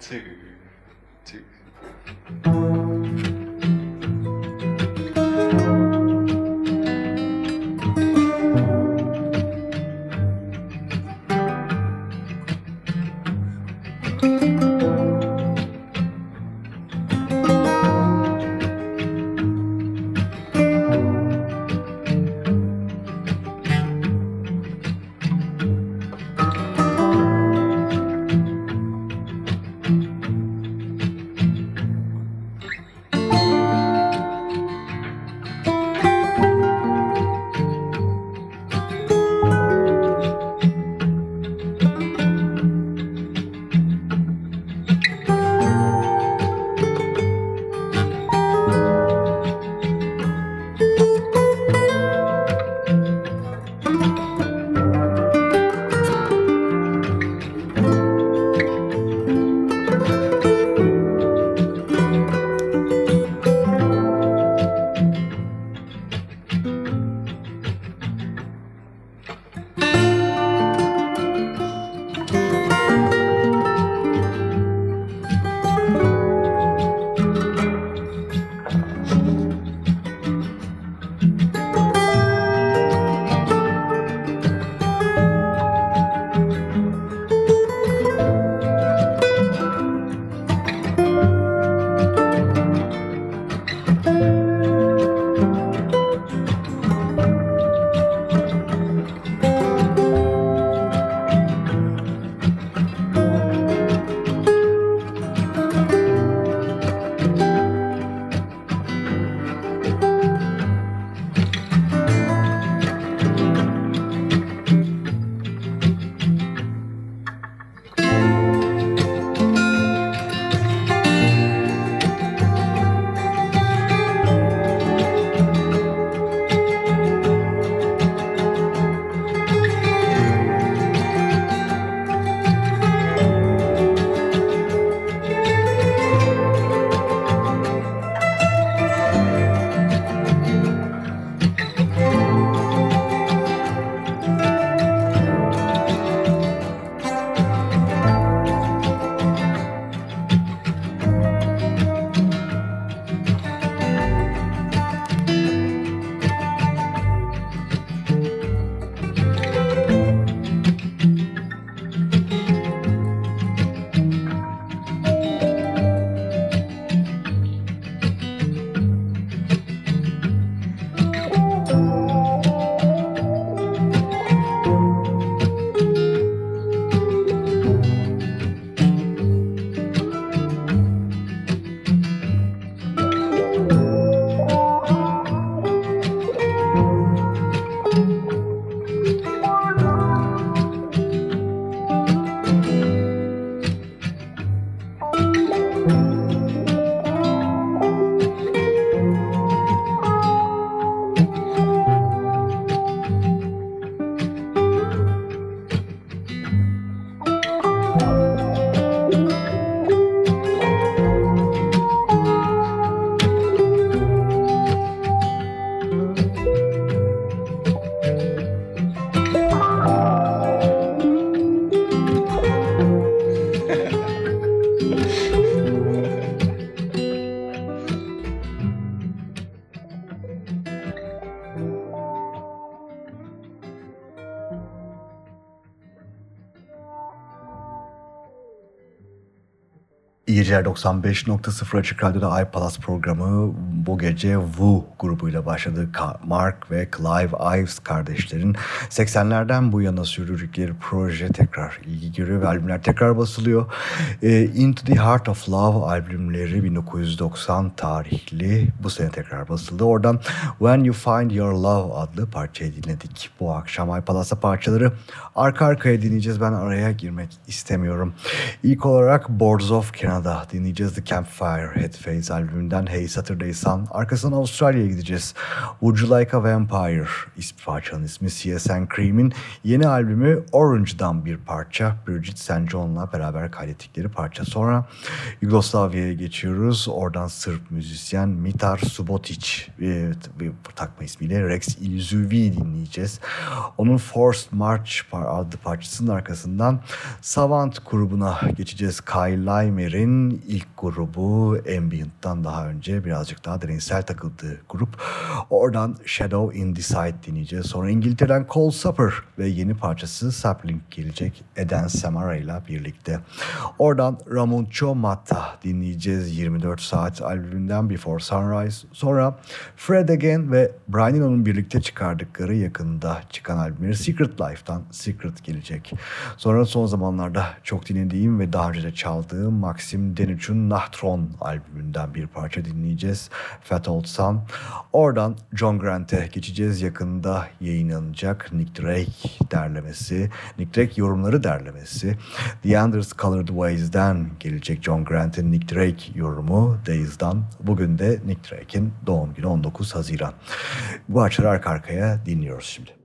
two, two. Geceler 95.0 Açık Radyo'da iPalaz programı bu gece Wu grubuyla başladı. Mark ve Clive Ives kardeşlerin 80'lerden bu yana sürdürdükleri proje tekrar ilgi görüyor ve albümler tekrar basılıyor. E, Into the Heart of Love albümleri 1990 tarihli bu sene tekrar basıldı. Oradan When You Find Your Love adlı parçayı dinledik. Bu akşam iPalaz'da parçaları arka arkaya dinleyeceğiz. Ben araya girmek istemiyorum. İlk olarak Boards of Canada sırada dinleyeceğiz The Campfire Headphase albümünden Hey Saturday Sun. Arkasından Avustralya'ya gideceğiz. Would You Like a Vampire ismi parçanın ismi CSN Cream'in yeni albümü Orange'dan bir parça. Bridget St. John'la beraber kaydettikleri parça. Sonra Yugoslavya'ya geçiyoruz. Oradan Sırp müzisyen Mitar Subotic e, takma ismiyle Rex Ilzuvi dinleyeceğiz. Onun Forced March adlı parçasının arkasından Savant grubuna geçeceğiz. Kyle Limer'in ilk grubu Ambient'tan daha önce birazcık daha derinsel takıldığı grup. Oradan Shadow in the Sight dinleyeceğiz. Sonra İngiltere'den Cold Supper ve yeni parçası Sapling gelecek Eden Samara ile birlikte. Oradan Ramon Chomata dinleyeceğiz 24 saat albümünden Before Sunrise. Sonra Fred Again ve Brian Eno'nun birlikte çıkardıkları yakında çıkan albümleri Secret Life'tan Secret gelecek. Sonra son zamanlarda çok dinlediğim ve daha önce de çaldığım Maxim Denuch'un Nahtron albümünden bir parça dinleyeceğiz. Fat Old Sun. Oradan John Grant'e geçeceğiz. Yakında yayınlanacak Nick Drake derlemesi, Nick Drake yorumları derlemesi. The Anders Colored Ways'den gelecek John Grant'in Nick Drake yorumu Days'dan. Bugün de Nick Drake'in doğum günü 19 Haziran. Bu açıları arka arkaya dinliyoruz şimdi.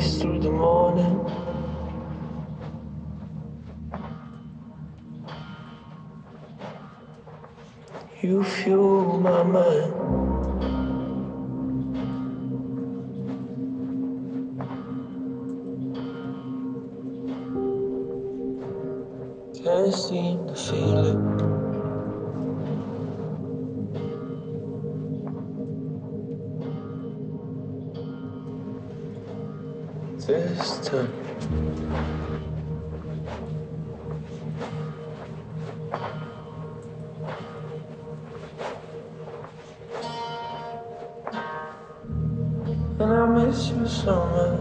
Christ. This uh, time. And I miss you so much.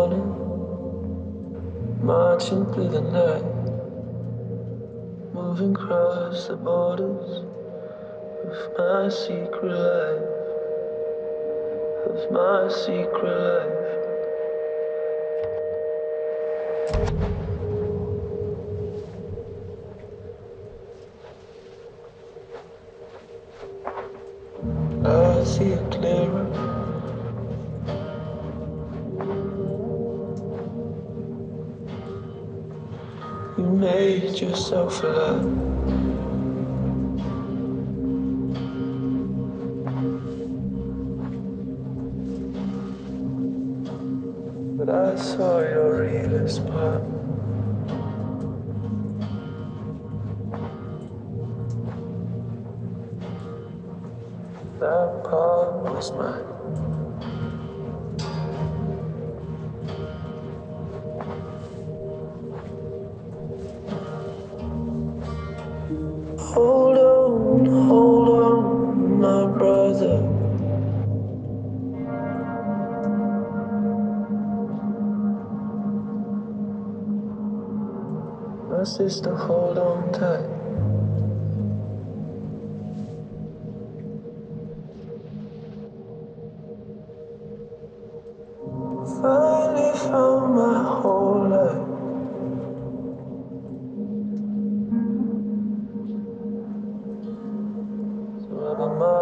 Morning, marching through the night, moving across the borders of my secret life, of my secret life. Yourself alive. But I saw your realest part.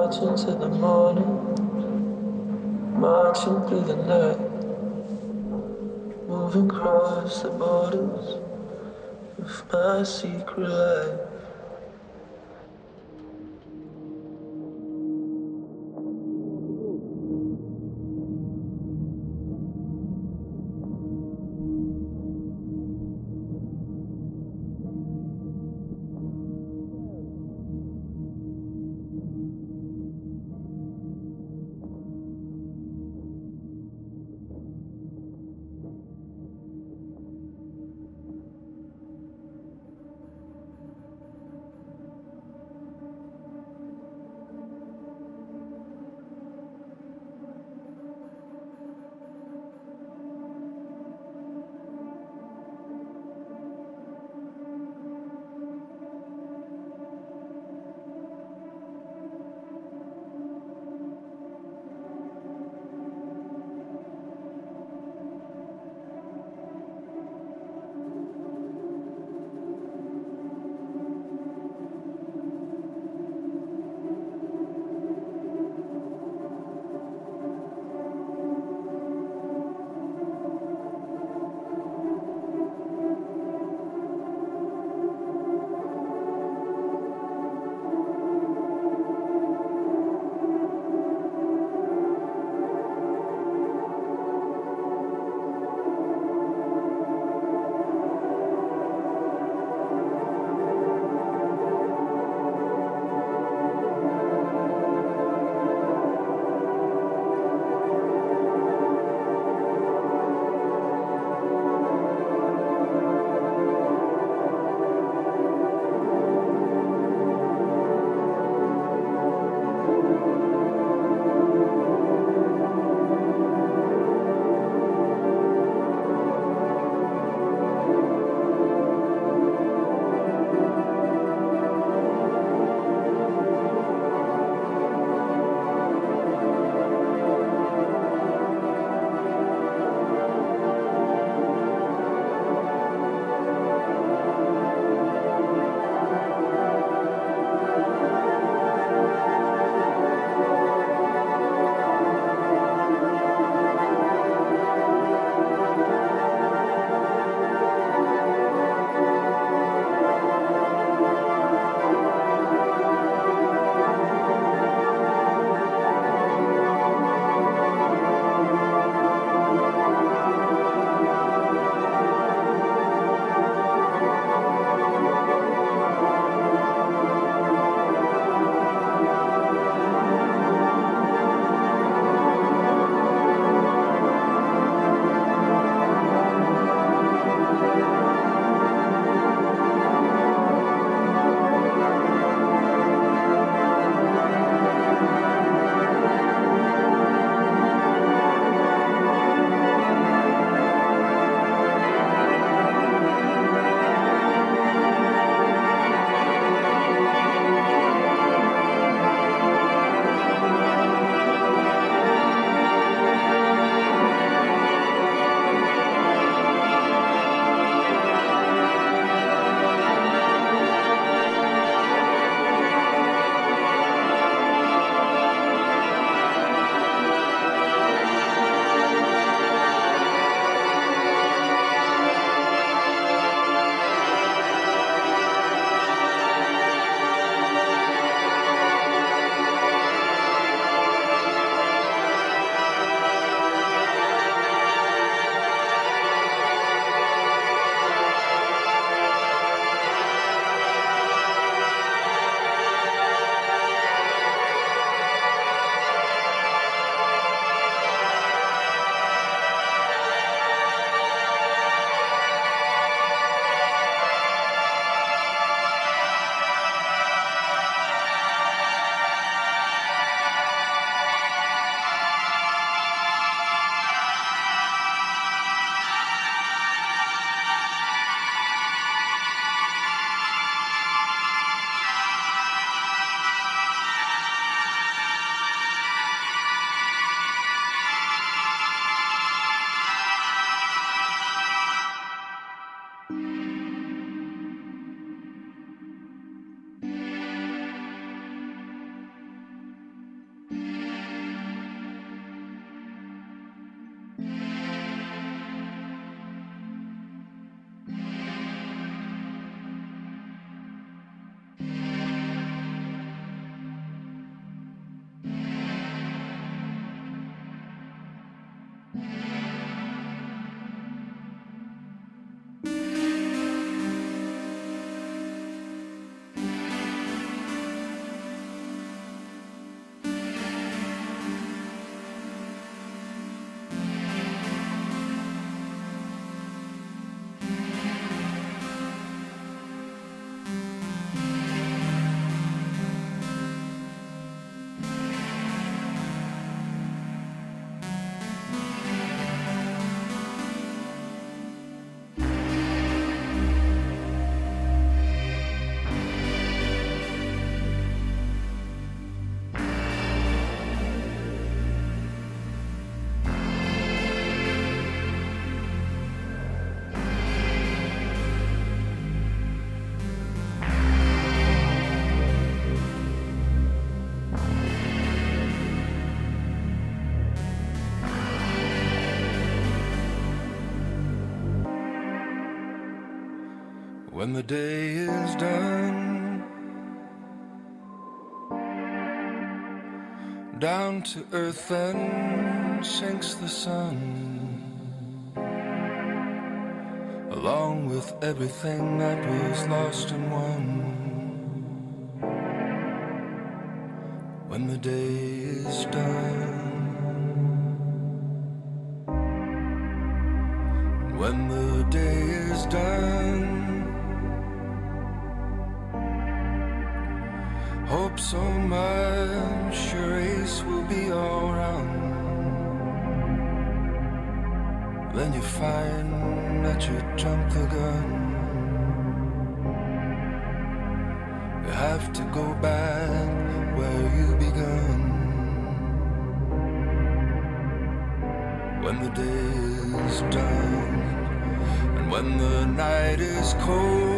Marching to the morning, marching through the night, moving across the borders of my secret life. When the day is done, down to earth then sinks the sun, along with everything that was lost and won. When the day is done. When the day is done, so much your race will be all round. Then you find that you jumped the gun. You have to go back where you begun. When the day is done, and when the night is cold,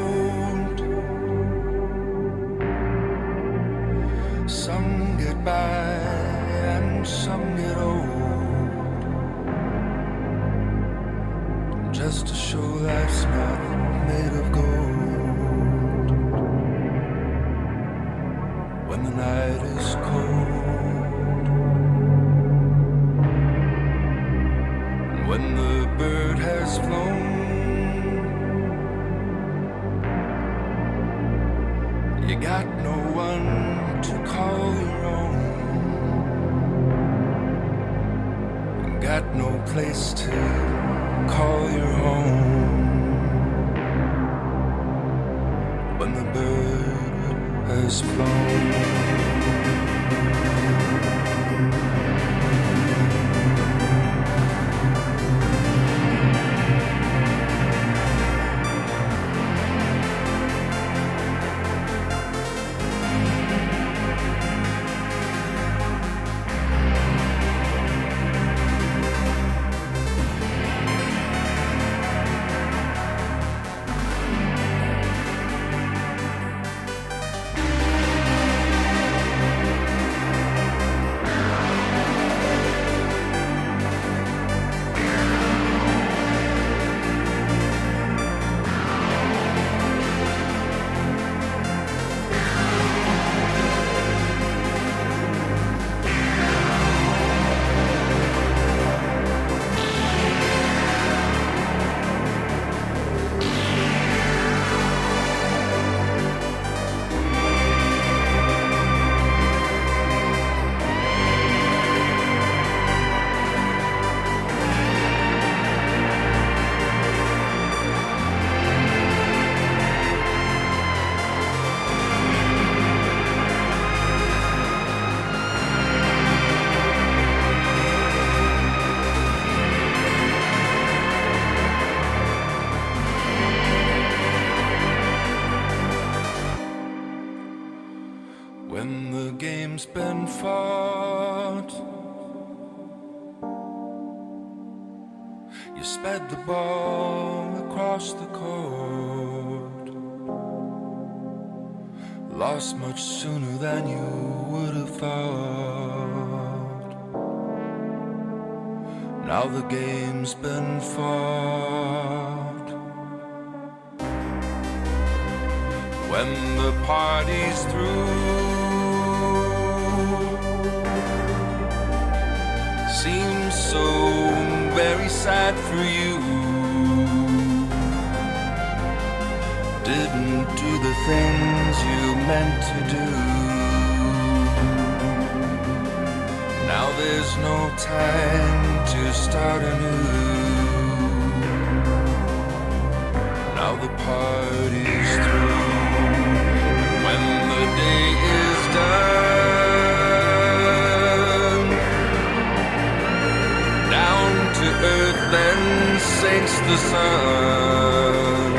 sinks the sun.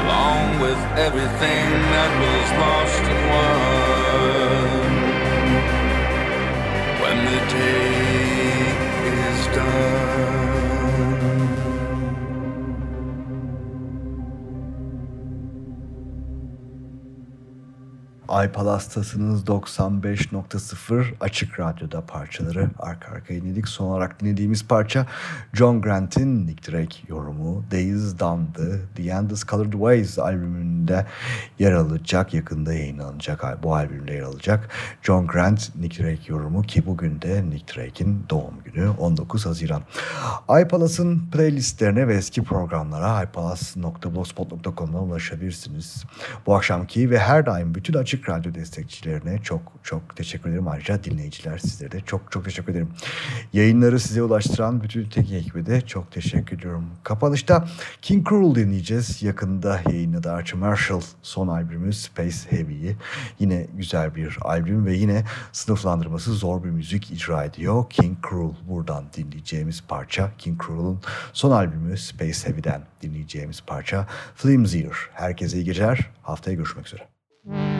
Along with everything that was lost and won. When the day is done. iPalas'tasınız 95.0 Açık Radyo'da parçaları arka arkaya dinledik. Son olarak dinlediğimiz parça John Grant'in Nick Drake yorumu Days Done'dı. The Endless Colored Ways albümünde yer alacak, yakında yayınlanacak bu albümde yer alacak. John Grant, Nick Drake yorumu ki bugün de Nick Drake'in doğum günü 19 Haziran. iPalas'ın playlistlerine ve eski programlara ipalas.blogspot.com'dan ulaşabilirsiniz. Bu akşamki ve her daim bütün Açık Radyo destekçilerine çok çok teşekkür ederim. Ayrıca dinleyiciler sizlere de çok çok teşekkür ederim. Yayınları size ulaştıran bütün teknik ekibe de çok teşekkür ediyorum. Kapanışta King Cruel dinleyeceğiz. Yakında yayınladı Archie Marshall son albümü Space Heavy'yi. Yine güzel bir albüm ve yine sınıflandırması zor bir müzik icra ediyor. King Cruel buradan dinleyeceğimiz parça King Cruel'un son albümü Space Heavy'den dinleyeceğimiz parça Flimsier. Herkese iyi geceler. Haftaya görüşmek üzere. She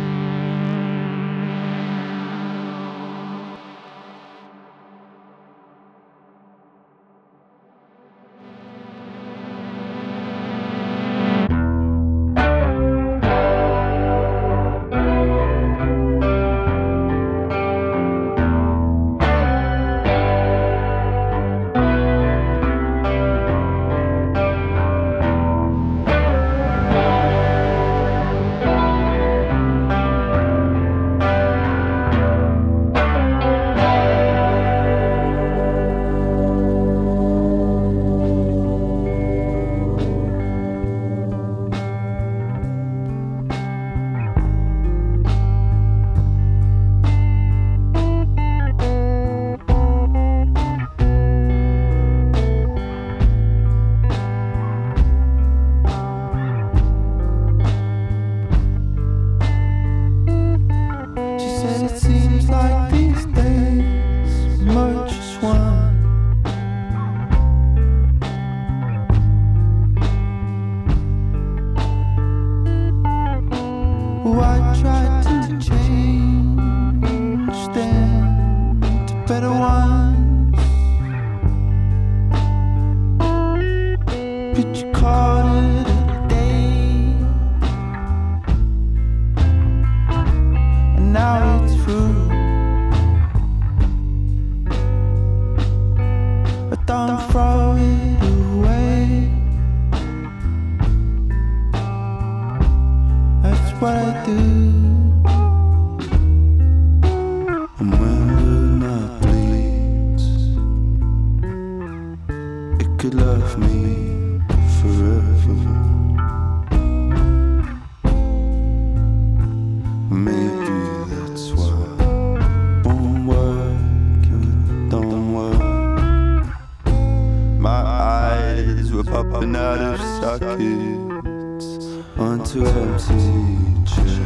onto empty chairs.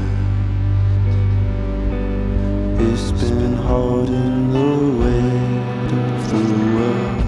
It's been holding the weight of the world.